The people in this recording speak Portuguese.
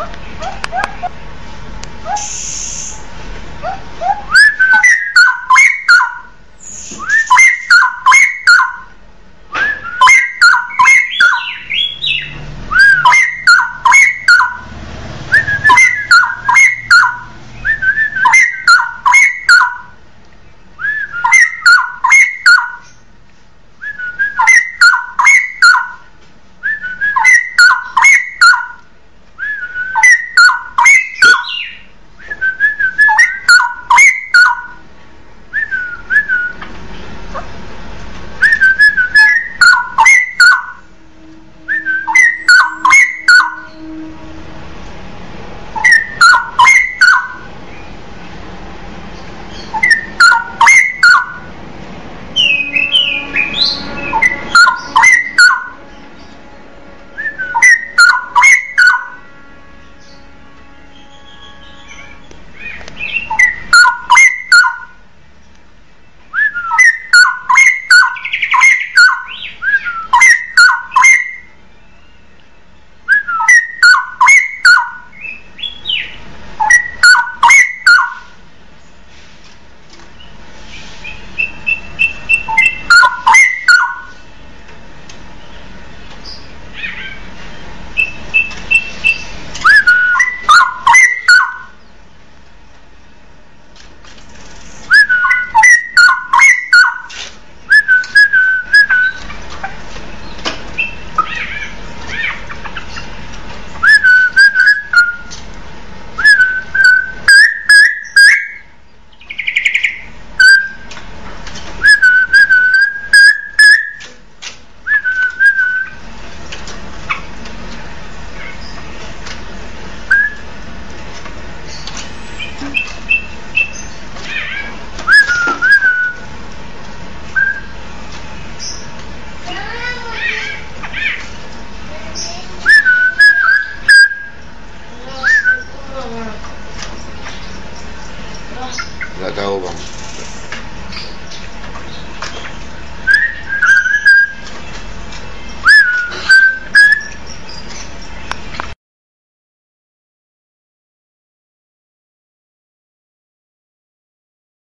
Oh! Yeah.